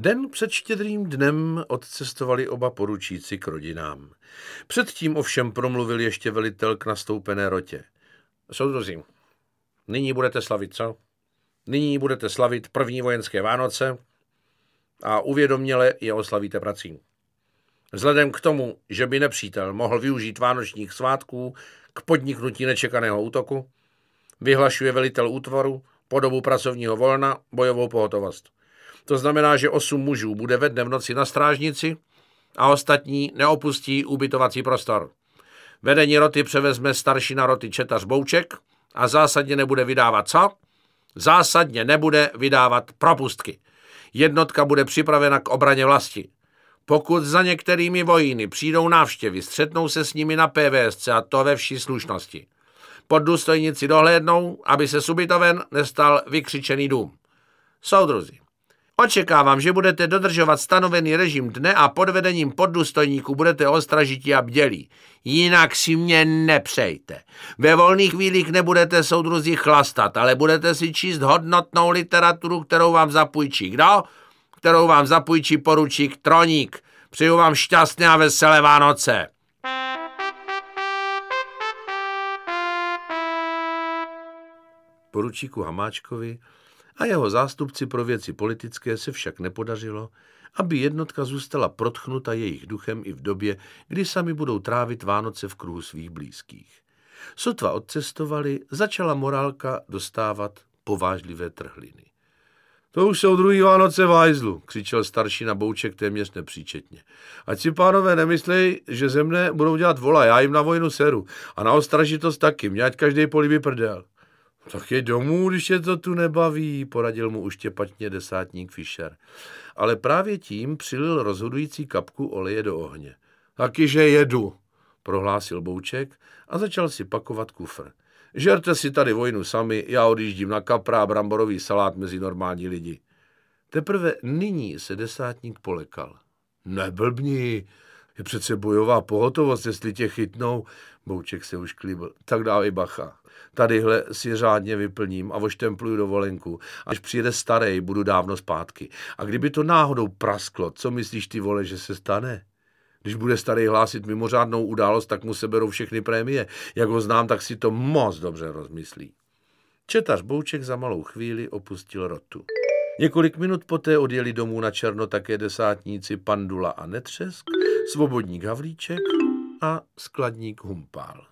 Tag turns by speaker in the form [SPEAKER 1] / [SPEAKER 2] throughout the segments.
[SPEAKER 1] Den před štědrým dnem odcestovali oba poručíci k rodinám. Předtím ovšem promluvil ještě velitel k nastoupené rotě. Soudruzi, nyní budete slavit, co? Nyní budete slavit první vojenské Vánoce a uvědoměle je oslavíte prací. Vzhledem k tomu, že by nepřítel mohl využít vánočních svátků k podniknutí nečekaného útoku, vyhlašuje velitel útvaru po dobu pracovního volna bojovou pohotovost. To znamená, že osm mužů bude ve dne v noci na strážnici a ostatní neopustí ubytovací prostor. Vedení roty převezme starší na roty Četař Bouček a zásadně nebude vydávat co? Zásadně nebude vydávat propustky. Jednotka bude připravena k obraně vlasti. Pokud za některými vojíny přijdou návštěvy, střetnou se s nimi na PVSC a to ve vší slušnosti. Pod důstojnici dohlédnou, aby se subytoven nestal vykřičený dům. Soudruzi, očekávám, že budete dodržovat stanovený režim dne a pod vedením poddůstojníků budete ostražití a bdělí. Jinak si mě nepřejte. Ve volných chvílích nebudete soudruzi chlastat, ale budete si číst hodnotnou literaturu, kterou vám zapůjčí. Kdo? Kterou vám zapůjčí poručík Troník. Přeju vám šťastné a veselé Vánoce. Poručíku Hamáčkovi a jeho zástupci pro věci politické se však nepodařilo, aby jednotka zůstala protchnuta jejich duchem i v době, kdy sami budou trávit Vánoce v kruhu svých blízkých. Sotva odcestovali, začala morálka dostávat povážlivé trhliny. To už jsou druhý Vánoce v hajzlu, křičel starší na bouček téměř nepříčetně. Ať si pánové nemyslej, že ze mne budou dělat vola, já jim na vojnu seru. A na ostražitost taky, mě ať každý políbí prdel. Tak je domů, když je to tu nebaví, poradil mu uštěpatně desátník Fischer. Ale právě tím přilil rozhodující kapku oleje do ohně. Taky, že jedu, prohlásil Bouček a začal si pakovat kufr. Žerte si tady vojnu sami, já odjíždím na kapra a bramborový salát mezi normální lidi. Teprve nyní se desátník polekal. Neblbni, je přece bojová pohotovost, jestli tě chytnou. Bouček se už klíbil. Tak dávej bacha. Tadyhle si řádně vyplním a oštempluju dovolenku. Až přijede starý, budu dávno zpátky. A kdyby to náhodou prasklo, co myslíš ty vole, že se stane? Když bude starý hlásit mimořádnou událost, tak mu seberou všechny prémie. Jak ho znám, tak si to moc dobře rozmyslí. Četař Bouček za malou chvíli opustil rotu. Několik minut poté odjeli domů na černo také desátníci Pandula a Netřesk, svobodník Havlíček a skladník Humpál.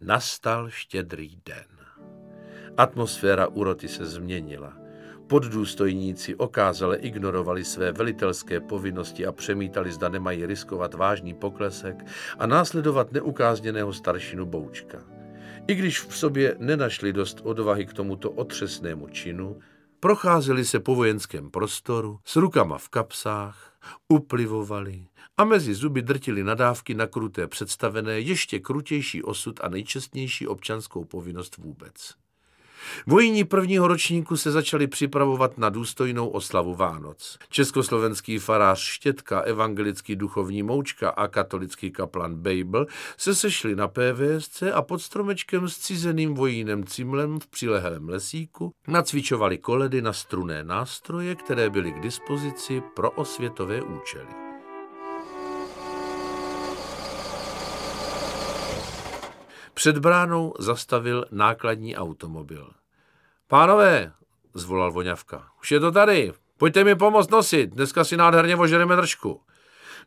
[SPEAKER 1] Nastal štědrý den. Atmosféra úroty se změnila. Poddůstojníci okázale ignorovali své velitelské povinnosti a přemítali, zda nemají riskovat vážný poklesek a následovat neukázněného staršinu Boučka. I když v sobě nenašli dost odvahy k tomuto otřesnému činu, procházeli se po vojenském prostoru s rukama v kapsách, uplivovali a mezi zuby drtili nadávky na kruté představené ještě krutější osud a nejčestnější občanskou povinnost vůbec. Vojní prvního ročníku se začali připravovat na důstojnou oslavu Vánoc. Československý farář Štětka, evangelický duchovní Moučka a katolický kaplan Babel se sešli na PVSC a pod stromečkem s cizeným vojínem Cimlem v přilehlém lesíku nacvičovali koledy na struné nástroje, které byly k dispozici pro osvětové účely. Před bránou zastavil nákladní automobil. Pánové, zvolal voňavka, už je to tady, pojďte mi pomoct nosit, dneska si nádherně ožereme držku.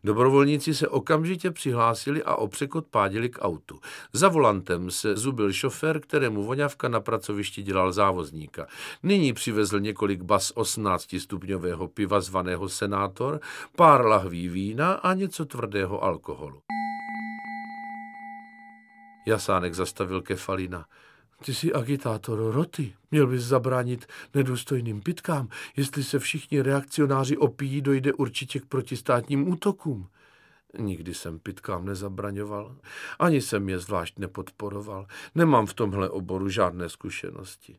[SPEAKER 1] Dobrovolníci se okamžitě přihlásili a opřekot pádili k autu. Za volantem se zubil šofér, kterému voňavka na pracovišti dělal závozníka. Nyní přivezl několik bas 18-stupňového piva zvaného senátor, pár lahví vína a něco tvrdého alkoholu. Jasánek zastavil Kefalina. Ty jsi agitátor roty. Měl bys zabránit nedůstojným pitkám. Jestli se všichni reakcionáři opíjí, dojde určitě k protistátním útokům. Nikdy jsem pitkám nezabraňoval, ani jsem je zvlášť nepodporoval. Nemám v tomhle oboru žádné zkušenosti.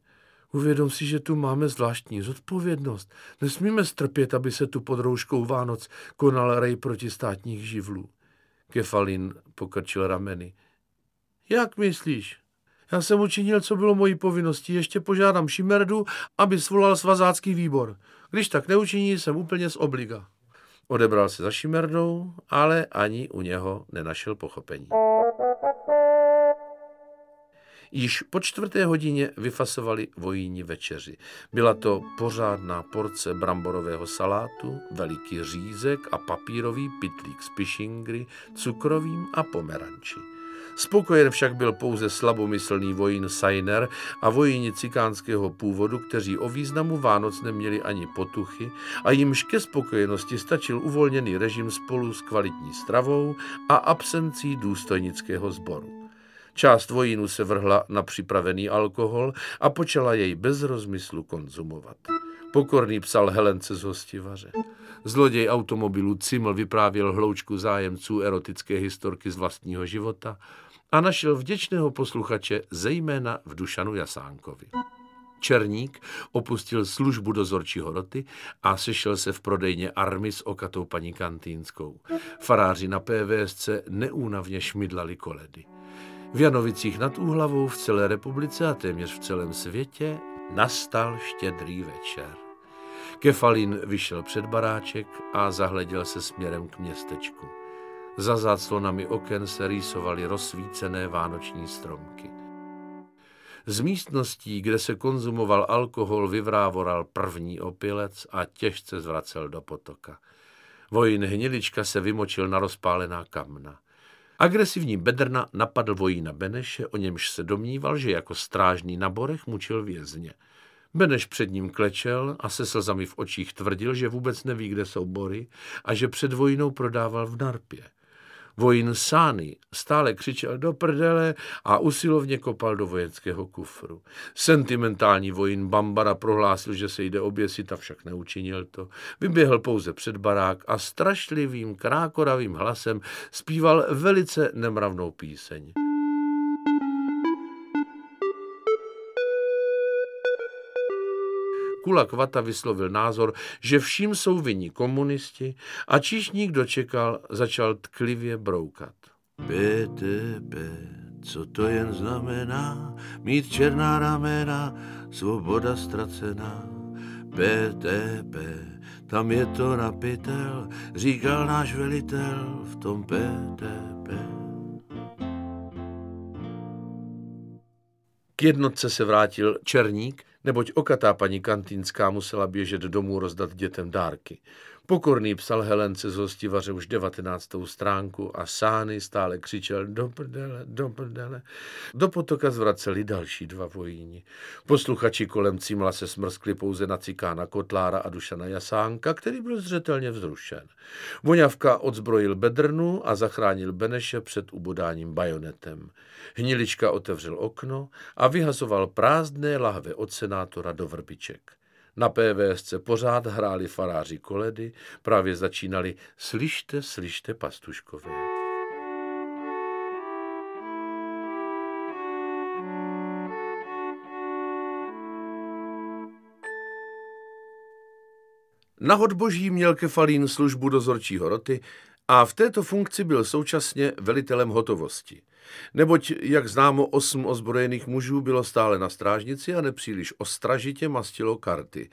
[SPEAKER 1] Uvědom si, že tu máme zvláštní zodpovědnost. Nesmíme strpět, aby se tu pod rouškou Vánoc konal rej protistátních živlů. Kefalin pokrčil rameny. Jak myslíš? Já jsem učinil, co bylo mojí povinností. Ještě požádám Šimerdu, aby svolal svazácký výbor. Když tak neučiní, jsem úplně z obliga. Odebral se za Šimerdou, ale ani u něho nenašel pochopení. Již po čtvrté hodině vyfasovali vojíni večeři. Byla to pořádná porce bramborového salátu, veliký řízek a papírový pitlík z pišingry, cukrovým a pomeranči. Spokojen však byl pouze slabomyslný vojín Sainer a vojíni cikánského původu, kteří o významu Vánoc neměli ani potuchy a jimž ke spokojenosti stačil uvolněný režim spolu s kvalitní stravou a absencí důstojnického sboru. Část vojínu se vrhla na připravený alkohol a počala jej bez rozmyslu konzumovat. Pokorný psal Helence z hostivaře. Zloděj automobilu Ciml vyprávěl hloučku zájemců erotické historky z vlastního života a našel vděčného posluchače zejména v Dušanu Jasánkovi. Černík opustil službu dozorčího roty a sešel se v prodejně army s okatou paní Kantýnskou. Faráři na PVSC neúnavně šmidlali koledy. V Janovicích nad Úhlavou v celé republice a téměř v celém světě nastal štědrý večer. Kefalín vyšel před baráček a zahleděl se směrem k městečku. Za záclonami oken se rýsovaly rozsvícené vánoční stromky. Z místností, kde se konzumoval alkohol, vyvrávoral první opilec a těžce zvracel do potoka. Vojin Hnilička se vymočil na rozpálená kamna. Agresivní bedrna napadl vojína Beneše, o němž se domníval, že jako strážný na borech mučil vězně. Beneš před ním klečel a se slzami v očích tvrdil, že vůbec neví, kde jsou bory a že před vojinou prodával v Narpě. Vojín Sány stále křičel do prdele a usilovně kopal do vojenského kufru. Sentimentální vojín Bambara prohlásil, že se jde oběsit a však neučinil to. Vyběhl pouze před barák a strašlivým, krákoravým hlasem zpíval velice nemravnou píseň. Kula Kvata vyslovil názor, že vším jsou vinní komunisti a číšník dočekal, začal tklivě broukat. PTP, co to jen znamená, mít černá ramena, svoboda ztracená. PTP, tam je to napitel, říkal náš velitel v tom PTP. K jednotce se vrátil Černík, neboť okatá paní Kantinská musela běžet domů rozdat dětem dárky. Pokorný psal Helence z hostivaře už devatenáctou stránku a Sány stále křičel do prdele, do prdele. Do potoka zvraceli další dva vojíni. Posluchači kolem Cimla se smrskli pouze na cikána Kotlára a Dušana Jasánka, který byl zřetelně vzrušen. Voňavka odzbrojil bedrnu a zachránil Beneše před ubodáním bajonetem. Hnilička otevřel okno a vyhazoval prázdné lahve od senátora do vrbiček. Na PVSC pořád hráli faráři koledy, právě začínali Slyšte, slyšte, pastuškové. Na Hodboží měl Kefalín službu dozorčího roty a v této funkci byl současně velitelem hotovosti. Neboť, jak známo, osm ozbrojených mužů bylo stále na strážnici a nepříliš ostražitě mastilo karty.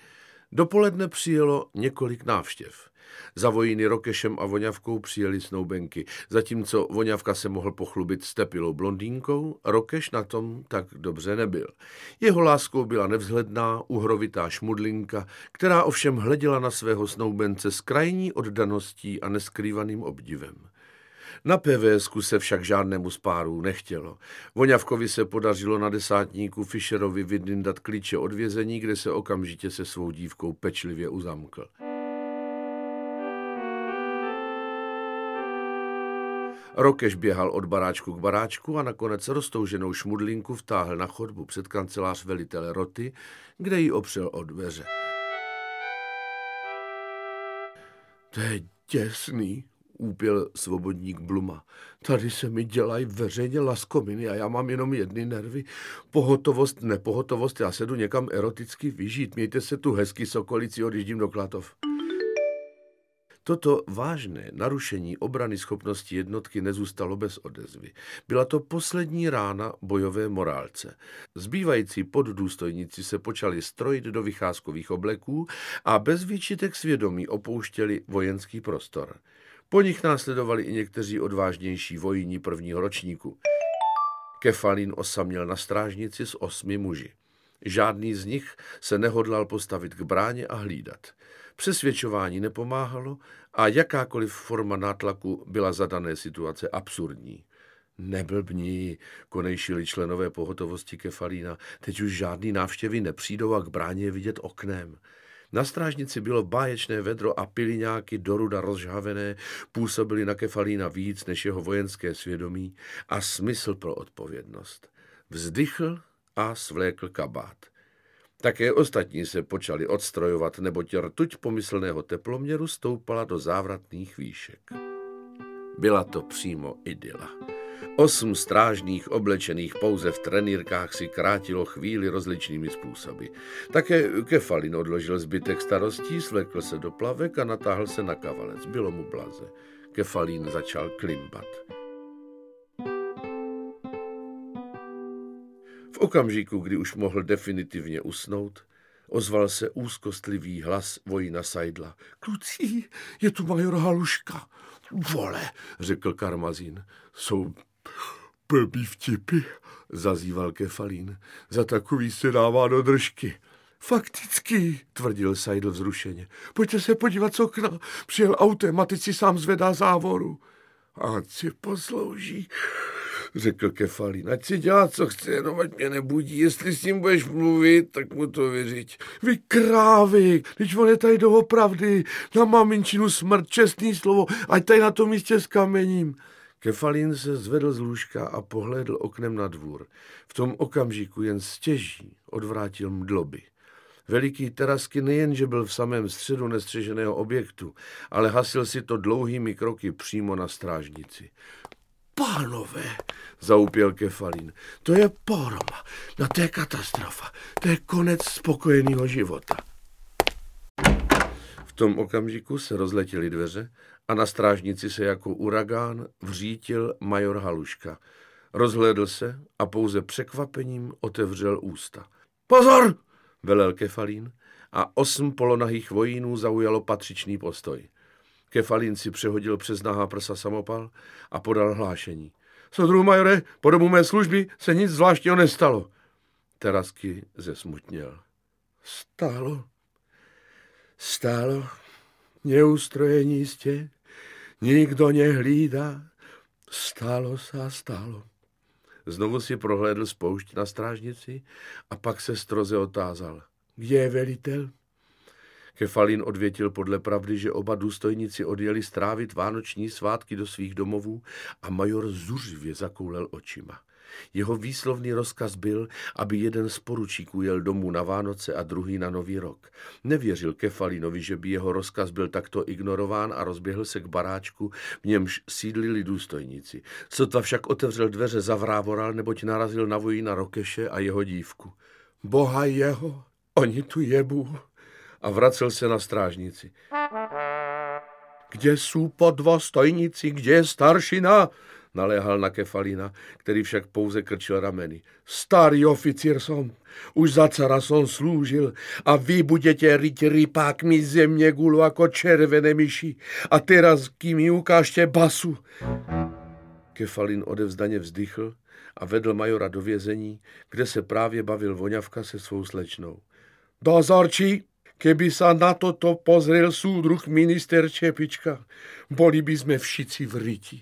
[SPEAKER 1] Dopoledne přijelo několik návštěv. Za vojíny Rokešem a Voňavkou přijeli snoubenky. Zatímco Voňavka se mohl pochlubit stepilou blondýnkou, Rokeš na tom tak dobře nebyl. Jeho láskou byla nevzhledná, uhrovitá šmudlinka, která ovšem hleděla na svého snoubence s krajní oddaností a neskrývaným obdivem. Na PVSku se však žádnému z párů nechtělo. Voňavkovi se podařilo na desátníku Fischerovi vydindat klíče od vězení, kde se okamžitě se svou dívkou pečlivě uzamkl. Rokeš běhal od baráčku k baráčku a nakonec roztouženou šmudlinku vtáhl na chodbu před kancelář velitele roty, kde ji opřel od dveře. To je děsný, úpěl svobodník Bluma. Tady se mi dělají veřejně laskominy a já mám jenom jedny nervy. Pohotovost, nepohotovost, já se jdu někam eroticky vyžít. Mějte se tu hezky, sokolici, odjíždím do Klatov. Toto vážné narušení obrany schopnosti jednotky nezůstalo bez odezvy. Byla to poslední rána bojové morálce. Zbývající poddůstojníci se počali strojit do vycházkových obleků a bez výčitek svědomí opouštěli vojenský prostor. Po nich následovali i někteří odvážnější vojíni prvního ročníku. Kefalín osaměl na strážnici s osmi muži. Žádný z nich se nehodlal postavit k bráně a hlídat. Přesvědčování nepomáhalo a jakákoliv forma nátlaku byla za dané situace absurdní. Neblbní, konejšili členové pohotovosti Kefalína. Teď už žádný návštěvy nepřijdou a k bráně je vidět oknem. Na strážnici bylo báječné vedro a piliňáky doruda rozžhavené působily na Kefalína víc než jeho vojenské svědomí a smysl pro odpovědnost. Vzdychl a svlékl kabát. Také ostatní se počali odstrojovat, neboť rtuť pomyslného teploměru stoupala do závratných výšek. Byla to přímo idyla. Osm strážných oblečených pouze v trenýrkách si krátilo chvíli rozličnými způsoby. Také Kefalin odložil zbytek starostí, svlekl se do plavek a natáhl se na kavalec. Bylo mu blaze. Kefalín začal klimbat. V okamžiku, kdy už mohl definitivně usnout, ozval se úzkostlivý hlas vojina Sajdla. Kluci, je tu major Haluška. Vole, řekl Karmazín. Jsou blbý vtipy, zazýval Kefalín. Za takový se dává do držky. Fakticky, tvrdil Sajdl vzrušeně. Pojďte se podívat z okna. Přijel autem a teď si sám zvedá závoru. A si poslouží, řekl Kefalín. Ať si dělá, co chce, jenom ať mě nebudí. Jestli s ním budeš mluvit, tak mu to vyřiď. Vy krávy, když on je tady doopravdy, na maminčinu smrt, čestný slovo, ať tady na tom místě s kamením. Kefalín se zvedl z lůžka a pohlédl oknem na dvůr. V tom okamžiku jen stěží odvrátil mdloby. Veliký Terasky nejenže byl v samém středu nestřeženého objektu, ale hasil si to dlouhými kroky přímo na strážnici. Pánové, zaupěl Kefalín, to je poroma, no je katastrofa, to je konec spokojeného života. V tom okamžiku se rozletěly dveře a na strážnici se jako uragán vřítil major Haluška. Rozhlédl se a pouze překvapením otevřel ústa. Pozor! velel Kefalín a osm polonahých vojínů zaujalo patřičný postoj. Kefalín si přehodil přes nahá prsa samopal a podal hlášení. Sodru majore, po dobu mé služby se nic zvláštního nestalo. Terasky zesmutněl. Stálo, stálo, neustrojení jistě, nikdo nehlídá, stálo se a stálo. Znovu si prohlédl spoušť na strážnici a pak se stroze otázal. Kde je velitel? Kefalín odvětil podle pravdy, že oba důstojníci odjeli strávit vánoční svátky do svých domovů a major zuřivě zakoulel očima. Jeho výslovný rozkaz byl, aby jeden z poručíků jel domů na Vánoce a druhý na Nový rok. Nevěřil Kefalinovi, že by jeho rozkaz byl takto ignorován a rozběhl se k baráčku, v němž sídlili důstojníci. Sotva však otevřel dveře, zavrávoral, neboť narazil na vojína Rokeše a jeho dívku. Boha jeho, oni tu jebu. A vracel se na strážnici. Kde jsou po dva stojníci, kde je staršina? Naléhal na Kefalina, který však pouze krčil rameny. Starý oficír som, už za cara som slúžil a vy budete ryť rypákmi země gulu jako červené myši a teraz kým mi ukážte basu. Kefalin odevzdaně vzdychl a vedl majora do vězení, kde se právě bavil voňavka se svou slečnou. Dozorčí, keby sa na toto pozrel súdruh minister Čepička, boli by sme všici v ryti.